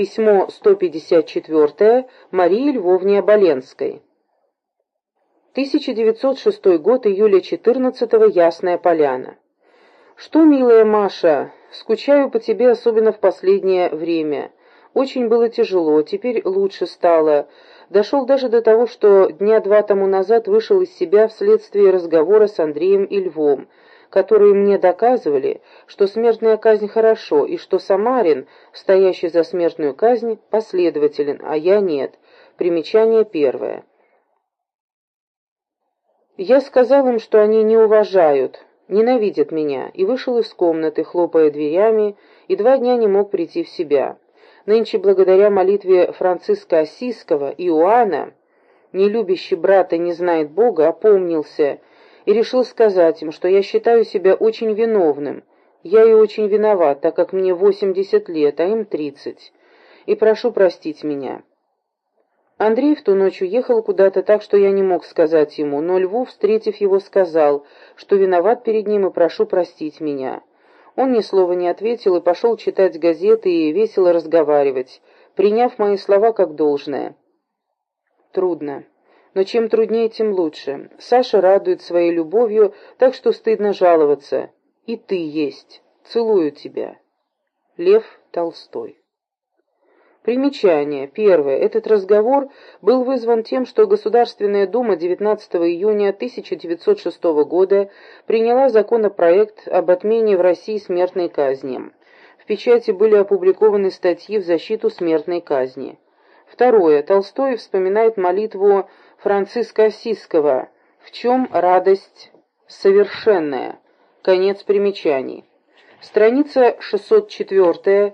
Письмо 154 Марии Львовне Оболенской. 1906 год, июля 14 -го, Ясная Поляна. Что, милая Маша, скучаю по тебе, особенно в последнее время. Очень было тяжело, теперь лучше стало. Дошел даже до того, что дня два тому назад вышел из себя вследствие разговора с Андреем и Львом, которые мне доказывали, что смертная казнь хорошо, и что Самарин, стоящий за смертную казнь, последователен, а я нет. Примечание первое. Я сказал им, что они не уважают, ненавидят меня, и вышел из комнаты, хлопая дверями, и два дня не мог прийти в себя. Нынче, благодаря молитве Франциска Осиского, Иоанна, не любящий брата не знает Бога, опомнился и решил сказать им, что я считаю себя очень виновным. Я и очень виноват, так как мне 80 лет, а им 30. И прошу простить меня. Андрей в ту ночь уехал куда-то так, что я не мог сказать ему, но Льву, встретив его, сказал, что виноват перед ним и прошу простить меня. Он ни слова не ответил и пошел читать газеты и весело разговаривать, приняв мои слова как должное. Трудно. Но чем труднее, тем лучше. Саша радует своей любовью, так что стыдно жаловаться. И ты есть. Целую тебя. Лев Толстой. Примечание. Первое. Этот разговор был вызван тем, что Государственная Дума 19 июня 1906 года приняла законопроект об отмене в России смертной казни. В печати были опубликованы статьи в защиту смертной казни. Второе. Толстой вспоминает молитву Франциска Осиского «В чем радость совершенная?» Конец примечаний. Страница 604